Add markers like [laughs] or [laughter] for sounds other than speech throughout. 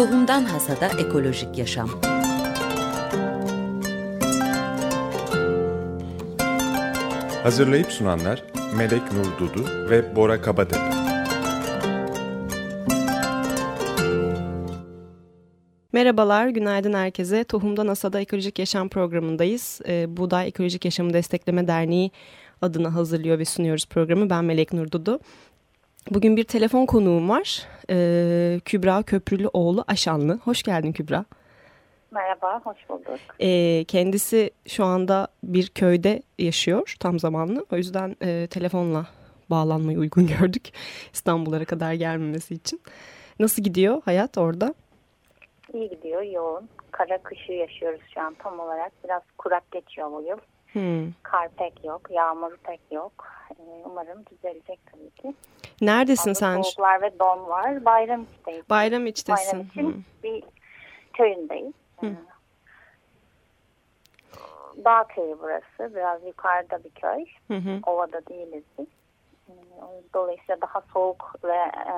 Tohumdan Hasada Ekolojik Yaşam Hazırlayıp sunanlar Melek Nur Dudu ve Bora Kabatepe. Merhabalar, günaydın herkese. Tohumdan Asada Ekolojik Yaşam programındayız. Ee, Buğday Ekolojik Yaşamı Destekleme Derneği adına hazırlıyor ve sunuyoruz programı. Ben Melek Nur Dudu. Bugün bir telefon konuğum var. Ee, Kübra Köprülüoğlu Aşanlı. Hoş geldin Kübra. Merhaba, hoş bulduk. Ee, kendisi şu anda bir köyde yaşıyor tam zamanlı. O yüzden e, telefonla bağlanmayı uygun [laughs] gördük. İstanbul'a kadar gelmemesi için. Nasıl gidiyor hayat orada? İyi gidiyor, yoğun. Kara kışı yaşıyoruz şu an tam olarak. Biraz kurak geçiyor bu yıl. Hmm. Kar pek yok, yağmur pek yok. Ee, umarım düzelecek tabii ki. Neredesin Fazla sen? Soğuklar ve don var. Bayram içteyiz. Bayram içtesin. Bayram için Hmm. bir köyündeyiz. Ee, Dağ köyü burası. Biraz yukarıda bir köy. Hı hı. Ovada değiliz biz. Ee, Dolayısıyla daha soğuk ve e,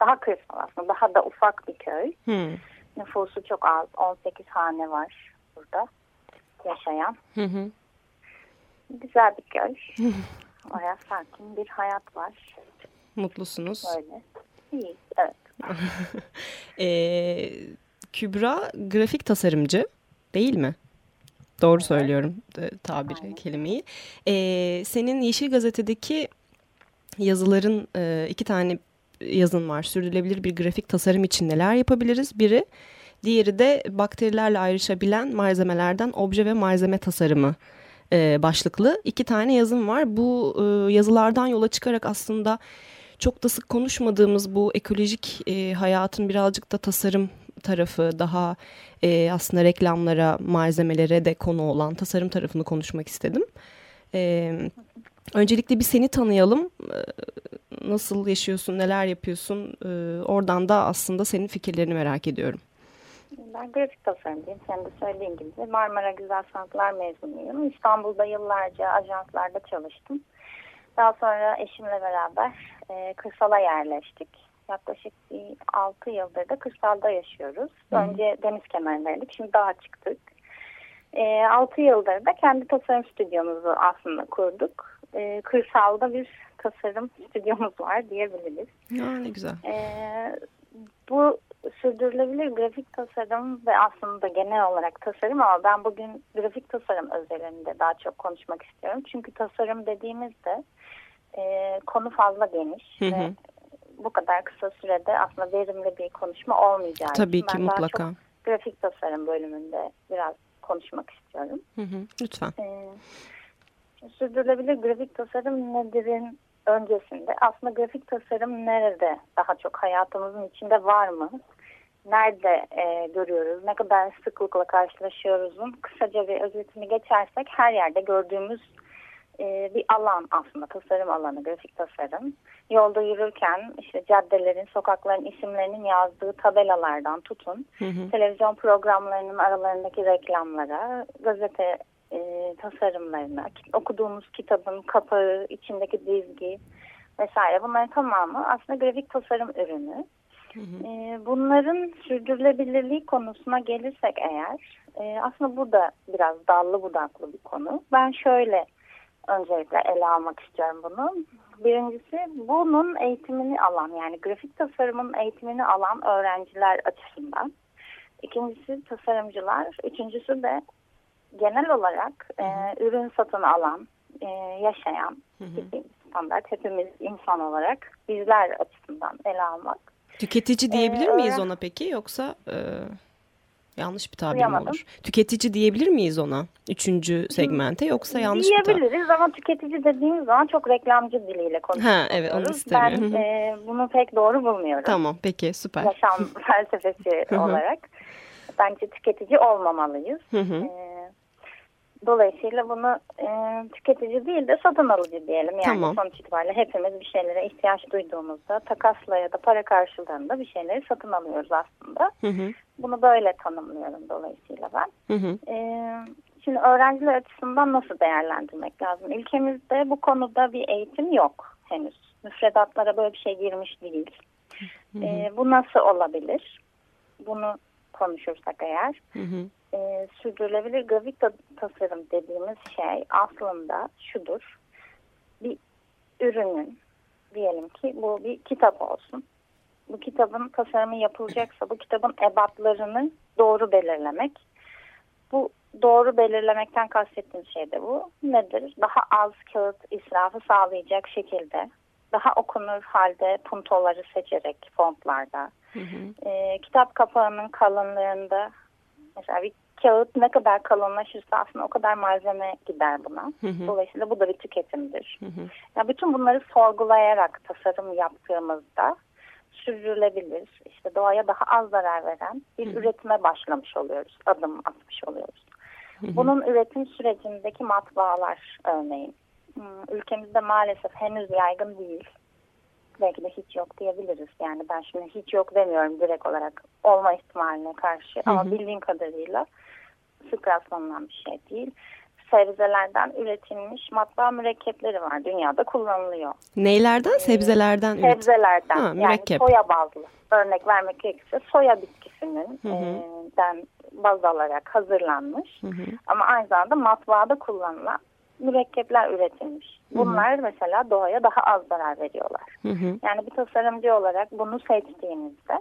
daha kırsal aslında. Daha da ufak bir köy. Hı. Nüfusu çok az. 18 hane var burada yaşayan. Hı hı. Güzel bir köy. Baya [laughs] sakin bir hayat var. Mutlusunuz. Böyle. İyi. Evet. [laughs] Ee, Kübra grafik tasarımcı değil mi? Doğru söylüyorum e, tabiri, Aynen. kelimeyi. Ee, senin Yeşil Gazete'deki yazıların e, iki tane yazın var. Sürdürülebilir bir grafik tasarım için neler yapabiliriz? Biri, diğeri de bakterilerle ayrışabilen malzemelerden obje ve malzeme tasarımı e, başlıklı iki tane yazım var. Bu e, yazılardan yola çıkarak aslında çok da sık konuşmadığımız bu ekolojik e, hayatın birazcık da tasarım tarafı daha e, aslında reklamlara, malzemelere de konu olan tasarım tarafını konuşmak istedim. E, öncelikle bir seni tanıyalım. E, nasıl yaşıyorsun, neler yapıyorsun? E, oradan da aslında senin fikirlerini merak ediyorum. Ben grafik tasarımcıyım. Senin de söylediğin gibi Marmara Güzel Sanatlar mezunuyum. İstanbul'da yıllarca ajanslarda çalıştım. Daha sonra eşimle beraber e, kırsala yerleştik. Yaklaşık bir 6 yıldır da kırsalda yaşıyoruz. Önce deniz kenarındaydık. Şimdi dağa çıktık. E, 6 yıldır da kendi tasarım stüdyomuzu aslında kurduk. E, kırsalda bir tasarım stüdyomuz var diyebiliriz. Ya ne güzel. Ee, bu sürdürülebilir grafik tasarım ve aslında genel olarak tasarım ama ben bugün grafik tasarım özelinde daha çok konuşmak istiyorum. Çünkü tasarım dediğimizde e, konu fazla geniş Hı hı. ve bu kadar kısa sürede aslında verimli bir konuşma olmayacağı Tabii ki ben mutlaka. grafik tasarım bölümünde biraz konuşmak istiyorum. Hı hı, lütfen. Ee, sürdürülebilir grafik tasarım nedirin öncesinde aslında grafik tasarım nerede daha çok hayatımızın içinde var mı? Nerede e, görüyoruz? Ne kadar sıklıkla karşılaşıyoruzun kısaca bir özetini geçersek her yerde gördüğümüz e, bir alan aslında tasarım alanı grafik tasarım. Yolda yürürken işte caddelerin, sokakların isimlerinin yazdığı tabelalardan tutun Hı hı. televizyon programlarının aralarındaki reklamlara, gazete e, tasarımlarına, okuduğumuz kitabın kapağı, içindeki dizgi vesaire bunların tamamı aslında grafik tasarım ürünü. E, bunların sürdürülebilirliği konusuna gelirsek eğer e, aslında bu da biraz dallı budaklı bir konu. Ben şöyle öncelikle ele almak istiyorum bunu. Birincisi bunun eğitimini alan yani grafik tasarımın eğitimini alan öğrenciler açısından. İkincisi tasarımcılar. Üçüncüsü de genel olarak e, ürün satın alan, e, yaşayan bildiğimiz standart hepimiz insan olarak bizler açısından ele almak. Tüketici diyebilir Ee, miyiz ona peki yoksa e, yanlış bir tabir mi olur? Tüketici diyebilir miyiz ona üçüncü segmente yoksa yanlış bir tabir? Diyebiliriz ama tüketici dediğimiz zaman çok reklamcı diliyle konuşuyoruz. Ha, evet, onu Ben istemiyorum. e, bunu pek doğru bulmuyorum. Tamam peki süper. Yaşam [laughs] felsefesi olarak. Bence tüketici olmamalıyız. Hı hı. E, dolayısıyla bunu e, tüketici değil de satın alıcı diyelim. Yani Tamam. sonuç itibariyle hepimiz bir şeylere ihtiyaç duyduğumuzda takasla ya da para karşılığında bir şeyleri satın alıyoruz aslında. Hı hı. Bunu böyle tanımlıyorum dolayısıyla ben. Hı hı. Ee, şimdi öğrenciler açısından nasıl değerlendirmek lazım? Ülkemizde bu konuda bir eğitim yok henüz. Müfredatlara böyle bir şey girmiş değil. Ee, bu nasıl olabilir? bunu konuşursak eğer Hı hı. E, sürdürülebilir grafik ta- tasarım dediğimiz şey aslında şudur. Bir ürünün diyelim ki bu bir kitap olsun. Bu kitabın tasarımı yapılacaksa bu kitabın ebatlarını doğru belirlemek. Bu doğru belirlemekten kastettiğim şey de bu. Nedir? Daha az kağıt israfı sağlayacak şekilde daha okunur halde puntoları seçerek fontlarda. Hı hı. E, kitap kapağının kalınlığında mesela bir kağıt ne kadar kalınlaşırsa aslında o kadar malzeme gider buna. Hı hı. Dolayısıyla bu da bir tüketimdir. Hı hı. Ya bütün bunları sorgulayarak tasarım yaptığımızda sürdürülebilir, işte doğaya daha az zarar veren bir Hı hı. üretime başlamış oluyoruz, adım atmış oluyoruz. Hı hı. Bunun üretim sürecindeki matbaalar örneğin hmm, ülkemizde maalesef henüz yaygın değil. Belki de hiç yok diyebiliriz. Yani ben şimdi hiç yok demiyorum direkt olarak olma ihtimaline karşı. Ama hı. bildiğim kadarıyla sık rastlanılan bir şey değil. Sebzelerden üretilmiş matbaa mürekkepleri var. Dünyada kullanılıyor. Neylerden? Sebzelerden üret. Sebzelerden Ha, yani mürekkep. soya bazlı. Örnek vermek gerekirse soya bitkisinin Hı hı. e, den baz alarak hazırlanmış. Hı hı. Ama aynı zamanda matbaada kullanılan mürekkepler üretilmiş. Hı hı. Bunlar mesela doğaya daha az zarar veriyorlar. Hı hı. Yani bir tasarımcı olarak bunu seçtiğimizde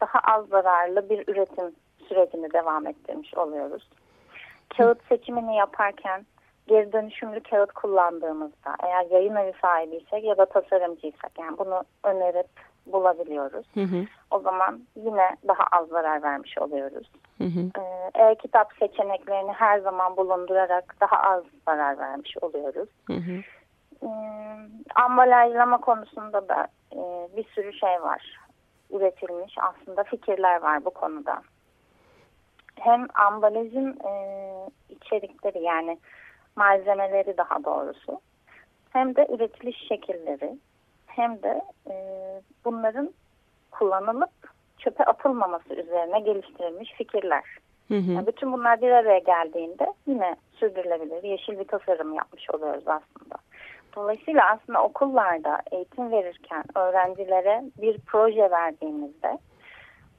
daha az zararlı bir üretim sürecini devam ettirmiş oluyoruz. Kağıt seçimini yaparken geri dönüşümlü kağıt kullandığımızda eğer yayın evi sahibiysek ya da tasarımcıysak yani bunu önerip bulabiliyoruz. Hı hı. O zaman yine daha az zarar vermiş oluyoruz. Hı hı. Ee, E-kitap seçeneklerini her zaman bulundurarak daha az zarar vermiş oluyoruz. Hı hı. Ee, ambalajlama konusunda da e, bir sürü şey var. Üretilmiş aslında fikirler var bu konuda. Hem ambalajın e, içerikleri yani malzemeleri daha doğrusu hem de üretiliş şekilleri hem de e, bunların kullanılıp çöpe atılmaması üzerine geliştirilmiş fikirler. Hı hı. Yani bütün bunlar bir araya geldiğinde yine sürdürülebilir, yeşil bir tasarım yapmış oluyoruz aslında. Dolayısıyla aslında okullarda eğitim verirken öğrencilere bir proje verdiğimizde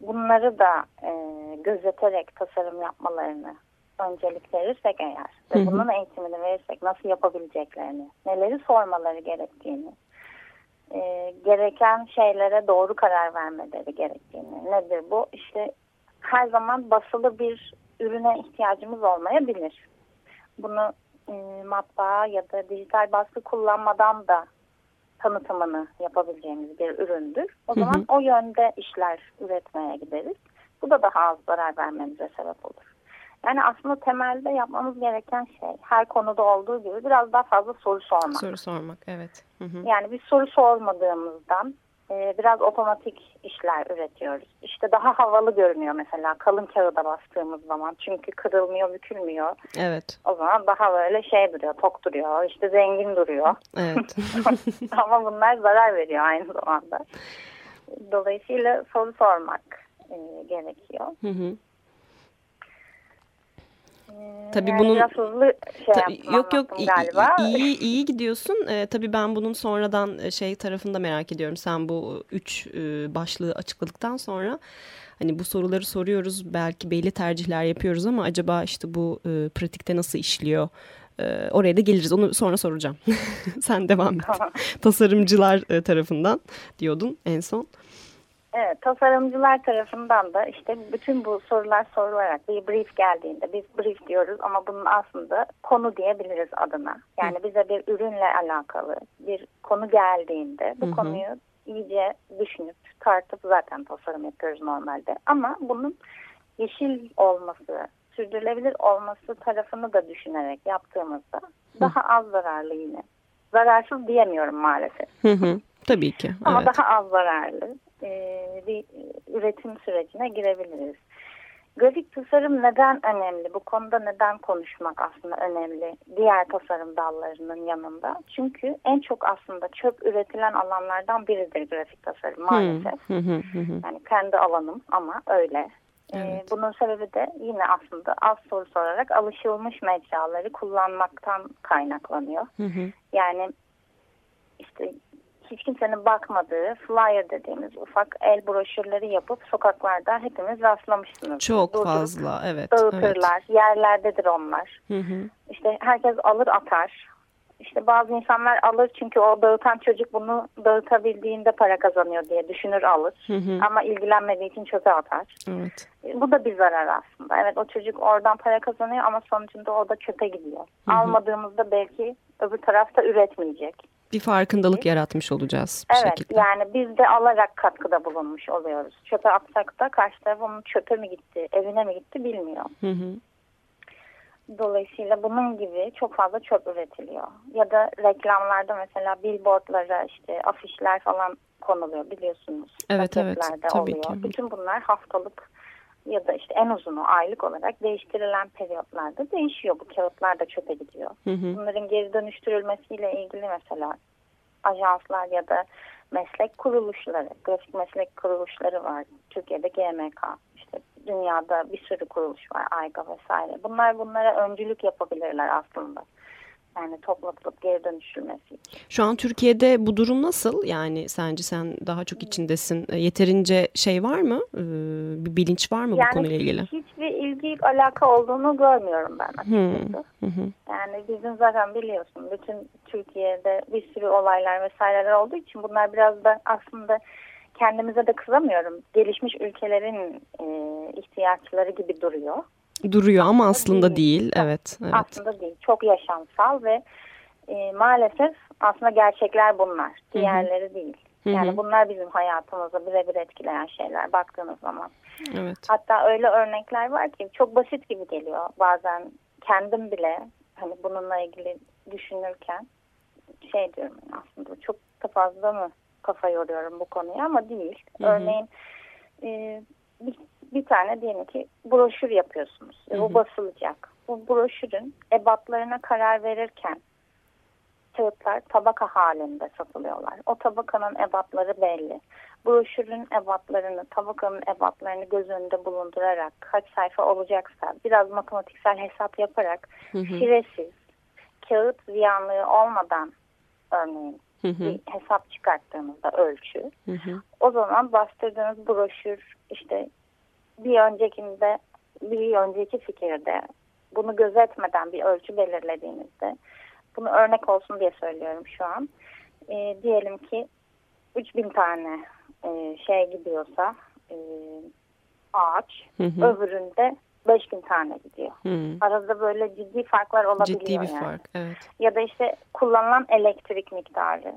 bunları da e, gözeterek tasarım yapmalarını öncelik verirsek eğer ve bunun eğitimini verirsek nasıl yapabileceklerini, neleri sormaları gerektiğini, e, gereken şeylere doğru karar vermeleri gerektiğini. Nedir bu? İşte her zaman basılı bir ürüne ihtiyacımız olmayabilir. Bunu e, matbaa ya da dijital baskı kullanmadan da tanıtımını yapabileceğimiz bir üründür. O Hı hı. zaman o yönde işler üretmeye gideriz. Bu da daha az zarar vermemize sebep olur. Yani aslında temelde yapmamız gereken şey her konuda olduğu gibi biraz daha fazla soru sormak. Soru sormak. Evet. Hı hı. Yani bir soru sormadığımızdan e, biraz otomatik işler üretiyoruz. İşte daha havalı görünüyor mesela kalın kağıda bastığımız zaman. Çünkü kırılmıyor, bükülmüyor. Evet. O zaman daha böyle şey duruyor, tok duruyor, işte zengin duruyor. Evet. [laughs] Ama bunlar zarar veriyor aynı zamanda. Dolayısıyla soru sormak e, gerekiyor. Hı hı. Tabii yani bunun- biraz hızlı şey Ta- yaptım, yok yok galiba. iyi iyi gidiyorsun. Ee, tabii ben bunun sonradan e, şey tarafında merak ediyorum. Sen bu üç e, başlığı açıkladıktan sonra hani bu soruları soruyoruz. Belki belli tercihler yapıyoruz ama acaba işte bu e, pratikte nasıl işliyor? E, oraya da geliriz. Onu sonra soracağım. [laughs] Sen devam et. Tasarımcılar e, tarafından diyordun en son. Evet, tasarımcılar tarafından da işte bütün bu sorular sorularak bir brief geldiğinde biz brief diyoruz ama bunun aslında konu diyebiliriz adına. Yani bize bir ürünle alakalı bir konu geldiğinde bu Hı hı. konuyu iyice düşünüp tartıp zaten tasarım yapıyoruz normalde. Ama bunun yeşil olması, sürdürülebilir olması tarafını da düşünerek yaptığımızda daha az zararlı yine. Zararsız diyemiyorum maalesef. Hı hı. Tabii ki. Ama evet. daha az zararlı bir üretim sürecine girebiliriz. Grafik tasarım neden önemli? Bu konuda neden konuşmak aslında önemli? Diğer tasarım dallarının yanında. Çünkü en çok aslında çöp üretilen alanlardan biridir grafik tasarım maalesef. Yani kendi alanım ama öyle. Ee, Evet. bunun sebebi de yine aslında az soru sorarak alışılmış mecraları kullanmaktan kaynaklanıyor. Hı hı. Yani işte hiç kimsenin bakmadığı flyer dediğimiz ufak el broşürleri yapıp sokaklarda hepimiz rastlamışsınız. Çok Durdurup fazla evet. Dağıtırlar. evet. Yerlerdedir onlar. Hı hı. İşte herkes alır atar. İşte bazı insanlar alır çünkü o dağıtan çocuk bunu dağıtabildiğinde para kazanıyor diye düşünür alır. Hı hı. Ama ilgilenmediği için çöpe atar. Evet. E, Bu da bir zarar aslında. Evet o çocuk oradan para kazanıyor ama sonucunda o da çöpe gidiyor. Almadığımızda belki öbür tarafta üretmeyecek. Bir farkındalık yaratmış olacağız Evet şekilde. yani biz de alarak katkıda bulunmuş oluyoruz. Çöpe atsak da karşı taraf onun çöpe mi gitti, evine mi gitti bilmiyor. Hı hı. Dolayısıyla bunun gibi çok fazla çöp üretiliyor. Ya da reklamlarda mesela billboardlara işte afişler falan konuluyor biliyorsunuz. Evet, evet, tabii oluyor. ki. Bütün bunlar haftalık ya da işte en uzunu aylık olarak değiştirilen periyotlarda değişiyor. Bu kağıtlar da çöpe gidiyor. Hı hı. Bunların geri dönüştürülmesiyle ilgili mesela ajanslar ya da meslek kuruluşları, grafik meslek kuruluşları var. Türkiye'de GMK, işte dünyada bir sürü kuruluş var, AYGA vesaire. Bunlar bunlara öncülük yapabilirler aslında. Yani toplatılıp geri dönüşülmesi için. Şu an Türkiye'de bu durum nasıl? Yani sence sen daha çok içindesin. E, Yeterince şey var mı? Ee, Bir bilinç var mı bu konuyla ilgili? hiçbir ilgi alaka olduğunu görmüyorum ben açıkçası. Hı. Yani bizim zaten biliyorsun bütün Türkiye'de bir sürü olaylar vesaireler olduğu için bunlar biraz da aslında kendimize de kızamıyorum. Gelişmiş ülkelerin e, ihtiyaçları gibi duruyor. Duruyor ama aslında değil. değil. Evet. evet. Aslında değil. Çok yaşamsal ve e, maalesef aslında gerçekler bunlar. Diğerleri değil. Hı Yani hı. bunlar bizim hayatımızı birebir etkileyen şeyler baktığınız zaman. Evet. Hatta öyle örnekler var ki çok basit gibi geliyor. Bazen kendim bile hani bununla ilgili düşünürken şey diyorum aslında çok da fazla mı kafa yoruyorum bu konuya ama değil. Hı hı. Örneğin e, bir, bir tane diyelim ki broşür yapıyorsunuz. ve Hı Bu hı. basılacak. Bu broşürün ebatlarına karar verirken kağıtlar tabaka halinde satılıyorlar. O tabakanın ebatları belli. Broşürün ebatlarını, tabakanın ebatlarını göz önünde bulundurarak kaç sayfa olacaksa biraz matematiksel hesap yaparak Hı hı. firesiz, kağıt ziyanlığı olmadan örneğin Hı hı. bir hesap çıkarttığınızda ölçü Hı hı. o zaman bastırdığınız broşür işte bir öncekinde bir önceki fikirde bunu gözetmeden bir ölçü belirlediğinizde bunu örnek olsun diye söylüyorum şu an. Ee, diyelim ki 3000 tane e, şey gidiyorsa e, ağaç Hı hı. öbüründe 5000 tane gidiyor. Hı. Arada böyle ciddi farklar olabiliyor Ciddi bir yani. fark. Evet. Ya da işte kullanılan elektrik miktarı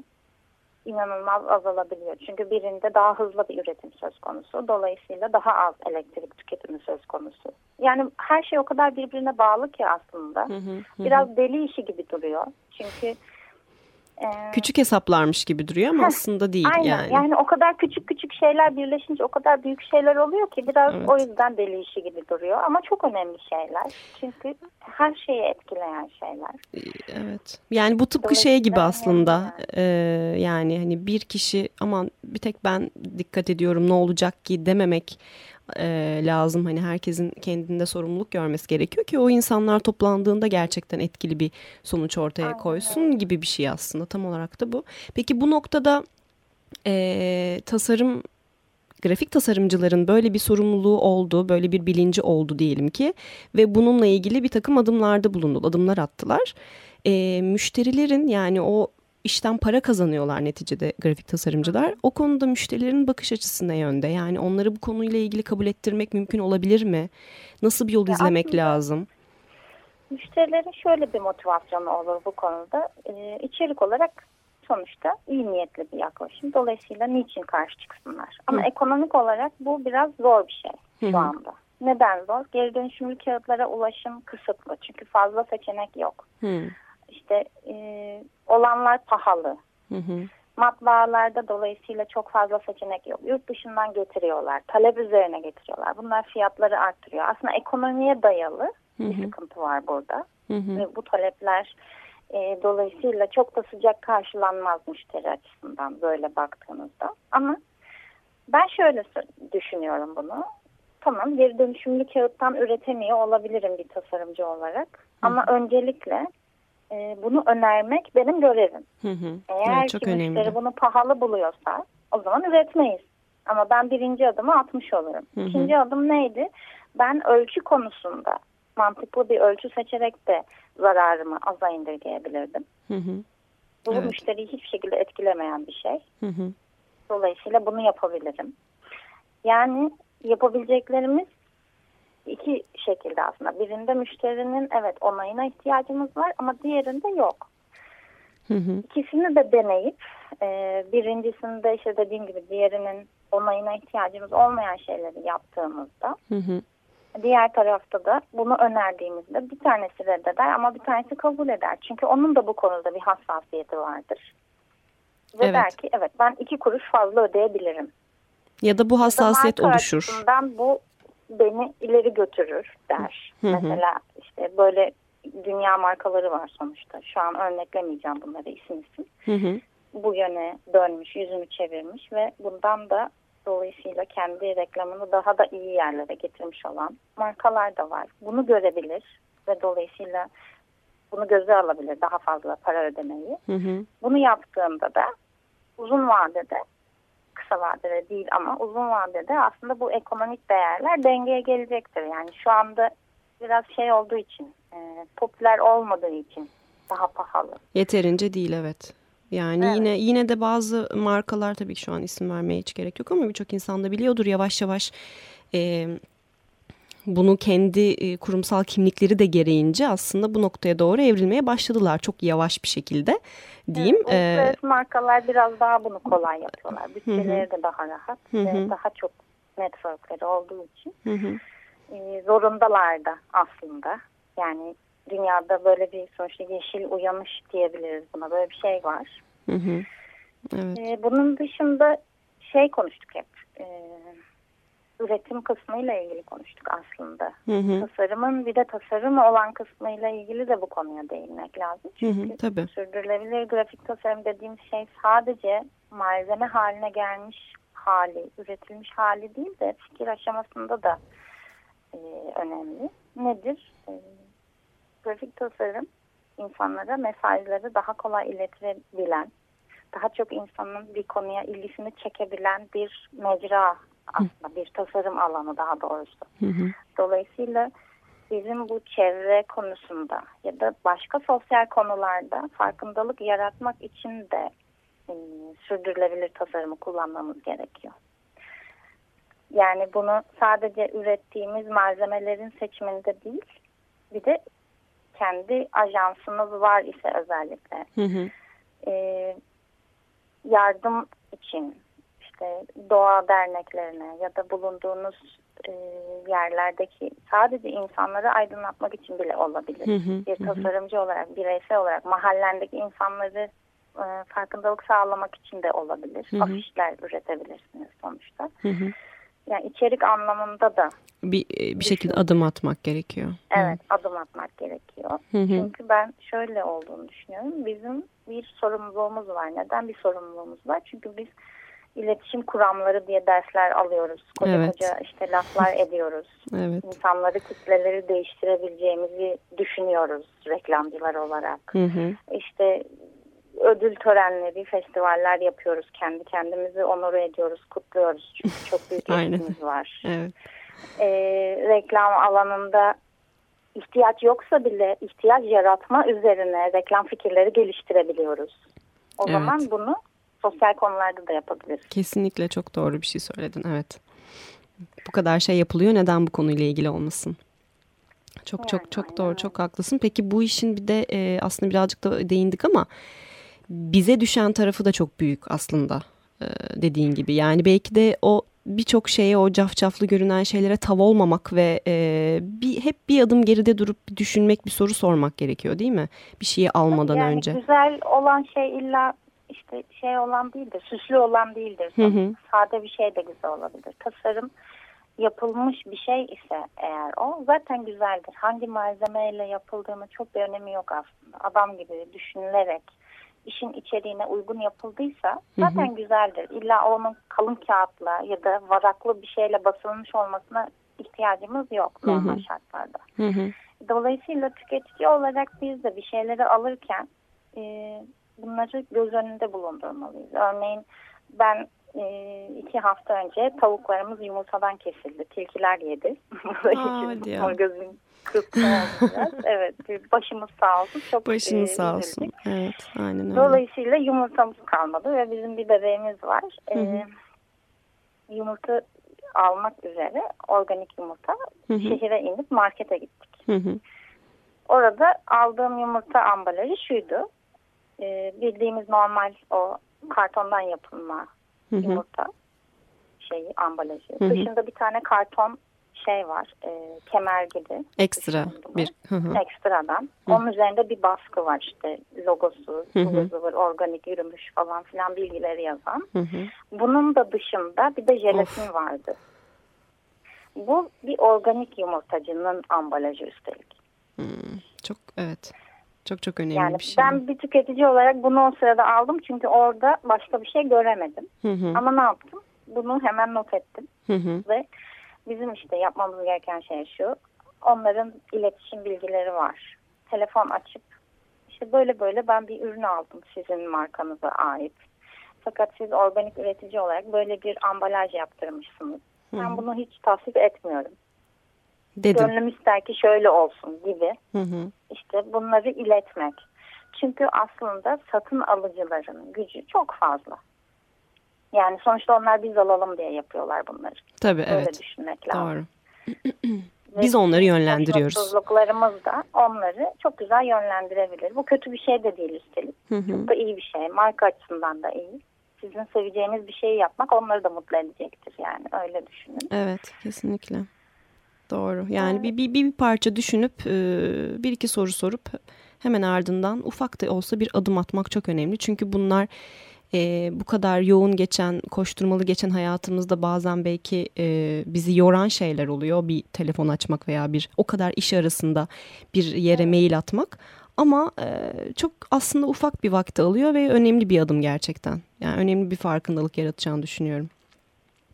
inanılmaz azalabiliyor. Çünkü birinde daha hızlı bir üretim söz konusu. Dolayısıyla daha az elektrik tüketimi söz konusu. Yani her şey o kadar birbirine bağlı ki aslında. Hı hı. Hı hı. Biraz deli işi gibi duruyor. Çünkü Küçük hesaplarmış gibi duruyor ama Heh, aslında değil aynen. yani. yani. o kadar küçük şeyler birleşince o kadar büyük şeyler oluyor ki biraz Evet. o yüzden deli işi gibi duruyor. Ama çok önemli şeyler. Çünkü her şeyi etkileyen şeyler. Evet. Yani bu tıpkı şey gibi aslında. yani. Ee, yani hani bir kişi aman bir tek ben dikkat ediyorum ne olacak ki dememek e, lazım. Hani herkesin kendinde sorumluluk görmesi gerekiyor ki o insanlar toplandığında gerçekten etkili bir sonuç ortaya Aynen koysun gibi bir şey aslında. Tam olarak da bu. Peki bu noktada e, tasarım grafik tasarımcıların böyle bir sorumluluğu oldu, böyle bir bilinci oldu diyelim ki ve bununla ilgili bir takım adımlarda bulundu, adımlar attılar. E, müşterilerin yani o işten para kazanıyorlar neticede grafik tasarımcılar. O konuda müşterilerin bakış açısı ne yönde? Yani onları bu konuyla ilgili kabul ettirmek mümkün olabilir mi? Nasıl bir yol Ya izlemek aslında- lazım? Müşterilerin şöyle bir motivasyonu olur bu konuda. Ee, içerik olarak sonuçta iyi niyetli bir yaklaşım. Dolayısıyla niçin karşı çıksınlar? Ama Hı. ekonomik olarak bu biraz zor bir şey şu hı. anda. Neden zor? Geri dönüşümlü kağıtlara ulaşım kısıtlı. Çünkü fazla seçenek yok. Hı, İşte e, olanlar pahalı. hı, hı, Matbaalarda dolayısıyla çok fazla seçenek yok. Yurt dışından getiriyorlar. Talep üzerine getiriyorlar. Bunlar fiyatları arttırıyor. Aslında ekonomiye dayalı Hı bir sıkıntı var burada. hı, hı. Ve bu talepler e, dolayısıyla çok da sıcak karşılanmaz müşteri açısından böyle baktığınızda. Ama ben şöyle düşünüyorum bunu. Tamam geri dönüşümlü kağıttan üretemiyor olabilirim bir tasarımcı olarak. Ama öncelikle e, bunu önermek benim görevim. Hı hı. Eğer Evet, çok ki önemli. müşteri bunu pahalı buluyorsa o zaman üretmeyiz. Ama ben birinci adımı atmış olurum. Hı hı. İkinci adım neydi? Ben ölçü konusunda mantıklı bir ölçü seçerek de zararımı aza indirgeyebilirdim. Hı hı. Bu Evet. müşteriyi hiçbir şekilde etkilemeyen bir şey. Hı hı. Dolayısıyla bunu yapabilirim. Yani yapabileceklerimiz iki şekilde aslında. Birinde müşterinin evet onayına ihtiyacımız var ama diğerinde yok. Hı hı. İkisini de deneyip e, birincisinde işte dediğim gibi diğerinin onayına ihtiyacımız olmayan şeyleri yaptığımızda Hı hı. Diğer tarafta da bunu önerdiğimizde bir tanesi reddeder ama bir tanesi kabul eder. Çünkü onun da bu konuda bir hassasiyeti vardır. Ve Evet. der ki evet ben iki kuruş fazla ödeyebilirim. Ya da bu hassasiyet Marka oluşur. bu beni ileri götürür der. Hı hı. Mesela işte böyle dünya markaları var sonuçta. Şu an örneklemeyeceğim bunları isim isim. Hı hı. Bu yöne dönmüş, yüzünü çevirmiş ve bundan da dolayısıyla kendi reklamını daha da iyi yerlere getirmiş olan markalar da var. Bunu görebilir ve dolayısıyla bunu göze alabilir daha fazla para ödemeyi. Hı hı. Bunu yaptığında da uzun vadede kısa vadede değil ama uzun vadede aslında bu ekonomik değerler dengeye gelecektir. Yani şu anda biraz şey olduğu için e, popüler olmadığı için daha pahalı. Yeterince değil evet. Yani Evet. yine yine de bazı markalar tabii ki şu an isim vermeye hiç gerek yok ama birçok insan da biliyordur yavaş yavaş e, bunu kendi e, kurumsal kimlikleri de gereğince aslında bu noktaya doğru evrilmeye başladılar çok yavaş bir şekilde diyeyim. Evet, E, uluslararası markalar biraz daha bunu kolay yapıyorlar. Bütçeleri de daha rahat Hı hı. ve daha çok networkleri olduğu için hı hı. e, zorundalar da aslında. Yani dünyada böyle bir sonuçta yeşil uyanış diyebiliriz buna. Böyle bir şey var. Hı hı. Evet. Ee, bunun dışında şey konuştuk hep. Ee, üretim kısmıyla ilgili konuştuk aslında. Hı hı. Tasarımın bir de tasarım olan kısmıyla ilgili de bu konuya değinmek lazım. Hı hı, Çünkü tabii. sürdürülebilir grafik tasarım dediğimiz şey sadece malzeme haline gelmiş hali, üretilmiş hali değil de fikir aşamasında da e, önemli. Nedir? E, grafik tasarım insanlara mesajları daha kolay iletebilen, daha çok insanın bir konuya ilgisini çekebilen bir mecra aslında bir tasarım alanı daha doğrusu. Hı hı. Dolayısıyla bizim bu çevre konusunda ya da başka sosyal konularda farkındalık yaratmak için de e, sürdürülebilir tasarımı kullanmamız gerekiyor. Yani bunu sadece ürettiğimiz malzemelerin seçiminde değil, bir de kendi ajansınız var ise özellikle Hı hı. e, yardım için işte doğa derneklerine ya da bulunduğunuz e, yerlerdeki sadece insanları aydınlatmak için bile olabilir. Hı hı, Bir hı hı. tasarımcı olarak, bireysel olarak mahallendeki insanları e, farkındalık sağlamak için de olabilir. Hı hı. Afişler üretebilirsiniz sonuçta. Hı hı. Yani içerik anlamında da Bir, e, bir şekilde adım atmak gerekiyor. evet adım atmak gerekiyor. Hı hı. Çünkü ben şöyle olduğunu düşünüyorum. Bizim bir sorumluluğumuz var. Neden bir sorumluluğumuz var? Çünkü biz iletişim kuramları diye dersler alıyoruz. Koca Evet. koca işte laflar [laughs] ediyoruz. Evet. İnsanları, kitleleri değiştirebileceğimizi düşünüyoruz reklamcılar olarak. Hı hı. İşte ödül törenleri, festivaller yapıyoruz. Kendi kendimizi onur ediyoruz, kutluyoruz. Çünkü [laughs] çok büyük etkimiz var Evet. e, reklam alanında ihtiyaç yoksa bile ihtiyaç yaratma üzerine reklam fikirleri geliştirebiliyoruz. O Evet. zaman bunu sosyal konularda da yapabiliriz. Kesinlikle çok doğru bir şey söyledin. Evet. Bu kadar şey yapılıyor. Neden bu konuyla ilgili olmasın? Çok Yani, çok çok aynen doğru, çok haklısın. Peki bu işin bir de e, aslında birazcık da değindik ama bize düşen tarafı da çok büyük aslında e, dediğin gibi. Yani belki de o birçok şeye o cafcaflı görünen şeylere tav olmamak ve e, bir hep bir adım geride durup bir düşünmek, bir soru sormak gerekiyor değil mi? Bir şeyi almadan yani önce. güzel olan şey illa işte şey olan değildir, süslü olan değildir. Hı hı. Sade bir şey de güzel olabilir. Tasarım yapılmış bir şey ise eğer o zaten güzeldir. Hangi malzemeyle yapıldığını çok bir önemi yok aslında. Adam gibi düşünülerek işin içeriğine uygun yapıldıysa zaten güzeldir. İlla onun kalın kağıtla ya da varaklı bir şeyle basılmış olmasına ihtiyacımız yok normal şartlarda. Hı hı. Dolayısıyla tüketici olarak biz de bir şeyleri alırken e, bunları göz önünde bulundurmalıyız. Örneğin ben iki hafta önce tavuklarımız yumurtadan kesildi. Tilkiler yedi. [laughs] Aa. Gözüm [laughs] evet başımız sağ olsun. Çok başınız e, sağ olsun. Evet aynen öyle. Dolayısıyla yumurtamız kalmadı ve bizim bir bebeğimiz var. Hı hı. E, yumurta almak üzere organik yumurta hı hı. şehire inip markete gittik. Hı hı. Orada aldığım yumurta ambalajı şuydu. E, bildiğimiz normal o kartondan yapılma hı hı. yumurta şeyi ambalajı. Hı hı. Dışında bir tane karton şey var. E, kemer gibi. Ekstra bir. Hı hı. Ekstradan. Hı. Onun üzerinde bir baskı var işte logosu, sıvı sıvır, organik yürümüş falan filan bilgileri yazan. Hı hı. Bunun da dışında bir de jelatin of. vardı. Bu bir organik yumurtacının ambalajı üstelik. Hmm, çok evet. Çok çok önemli yani bir şey. Ben bir tüketici olarak bunu o sırada aldım çünkü orada başka bir şey göremedim. Hı hı. Ama ne yaptım? Bunu hemen not ettim. Hı hı. Ve bizim işte yapmamız gereken şey şu. Onların iletişim bilgileri var. Telefon açıp işte böyle böyle ben bir ürün aldım sizin markanıza ait. Fakat siz organik üretici olarak böyle bir ambalaj yaptırmışsınız. Ben bunu hiç tasvip etmiyorum. Dedim. Gönlüm ister ki şöyle olsun gibi. Hı hı. İşte bunları iletmek. Çünkü aslında satın alıcıların gücü çok fazla. Yani sonuçta onlar biz alalım diye yapıyorlar bunları. Tabii Öyle evet. düşünmek lazım. Doğru. [clears throat] biz onları yönlendiriyoruz. Mutsuzluklarımız da onları çok güzel yönlendirebilir. Bu kötü bir şey de değil üstelik. Hı hı. Çok da iyi bir şey. Marka açısından da iyi sizin seveceğiniz bir şeyi yapmak onları da mutlu edecektir yani öyle düşünün. Evet kesinlikle. Doğru. Yani bir, bir, bir parça düşünüp e, bir iki soru sorup hemen ardından ufak da olsa bir adım atmak çok önemli. Çünkü bunlar e, bu kadar yoğun geçen, koşturmalı geçen hayatımızda bazen belki e, bizi yoran şeyler oluyor. Bir telefon açmak veya bir o kadar iş arasında bir yere mail atmak. Ama e, çok aslında ufak bir vakti alıyor ve önemli bir adım gerçekten. Yani önemli bir farkındalık yaratacağını düşünüyorum.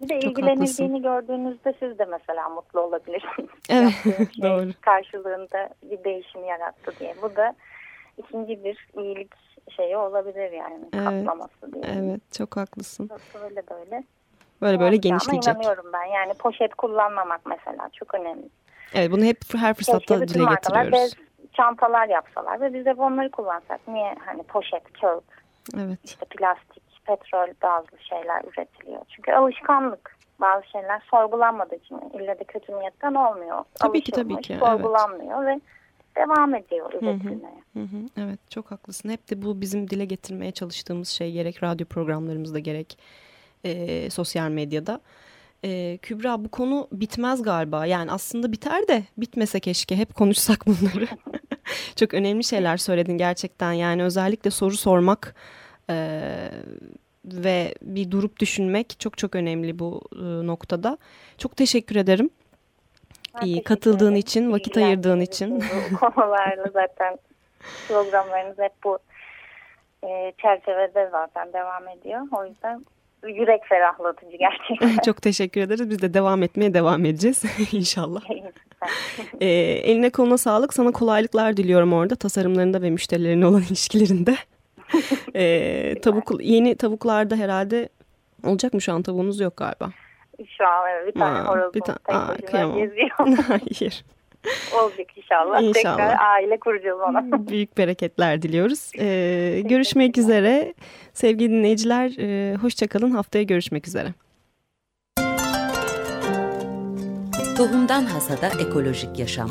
Bir de çok ilgilenildiğini gördüğünüzde siz de mesela mutlu olabilirsiniz. [laughs] Evet [laughs] şey [laughs] doğru. Karşılığında bir değişim yarattı diye. Bu da ikinci bir iyilik şeyi olabilir yani evet, katlaması diye. Evet çok haklısın. Böyle böyle. Böyle böyle genişleyecek. inanıyorum ben. Yani poşet kullanmamak mesela çok önemli. Evet bunu hep her fırsatta dile getiriyoruz. Bez çantalar yapsalar ve biz de onları kullansak. Niye hani poşet, kağıt, evet. işte plastik, petrol bazı şeyler üretiliyor. Çünkü alışkanlık. Bazı şeyler sorgulanmadığı için ille de kötü niyetten olmuyor. Tabii ki tabii ki. Sorgulanmıyor evet. ve devam ediyor üretilmeye. Hı hı, hı. Evet çok haklısın. Hep de bu bizim dile getirmeye çalıştığımız şey gerek radyo programlarımızda gerek e, sosyal medyada. E, Kübra bu konu bitmez galiba. Yani aslında biter de bitmese keşke hep konuşsak bunları. [laughs] Çok önemli şeyler söyledin gerçekten. Yani özellikle soru sormak e, ve bir durup düşünmek çok çok önemli bu e, noktada. Çok teşekkür ederim. Ben İyi katıldığın ederim. için, vakit ayırdığın için. [laughs] Konularla zaten programlarınız hep bu e, çerçevede zaten devam ediyor. O yüzden yürek ferahlatıcı [laughs] gerçekten. Çok teşekkür ederiz. Biz de devam etmeye devam edeceğiz [laughs] inşallah. e, eline koluna sağlık. Sana kolaylıklar diliyorum orada tasarımlarında ve müşterilerine olan ilişkilerinde. [laughs] e, tavuk yeni tavuklarda herhalde olacak mı şu an tavuğunuz yok galiba. Şu an evet, bir tane horozum bir ta aa, geziyor. [laughs] Hayır. Olacak inşallah. inşallah. Tekrar aile kuracağız ona. [laughs] Büyük bereketler diliyoruz. Ee, görüşmek üzere. Sevgili dinleyiciler e, hoşçakalın. Haftaya görüşmek üzere. Tohumdan Hasada Ekolojik Yaşam